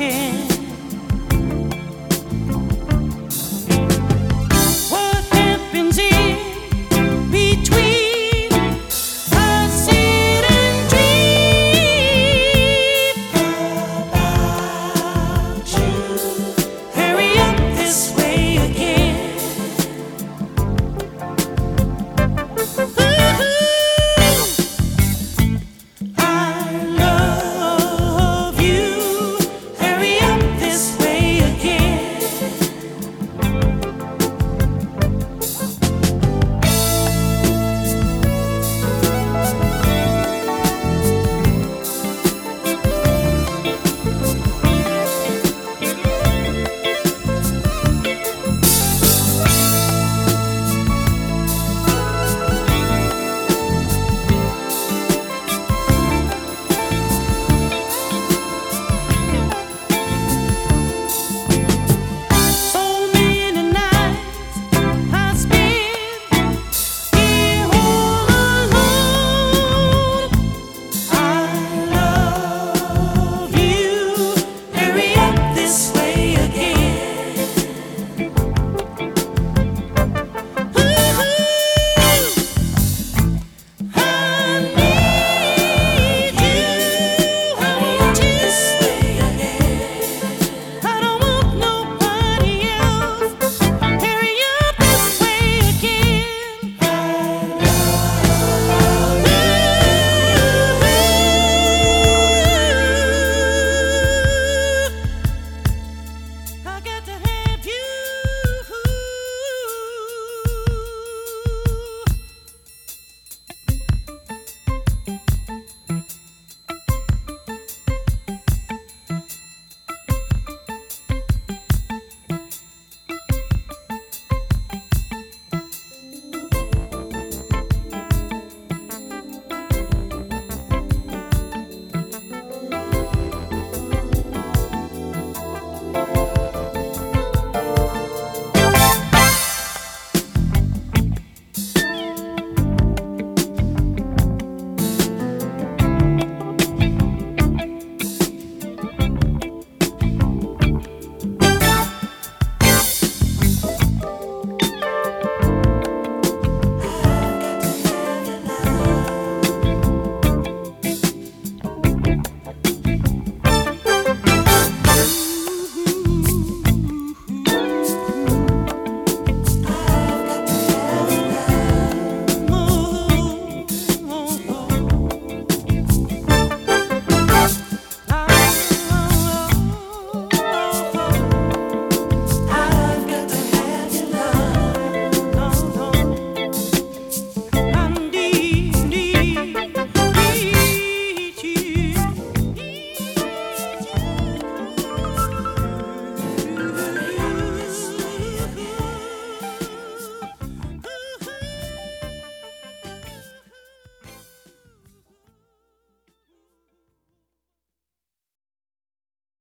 天。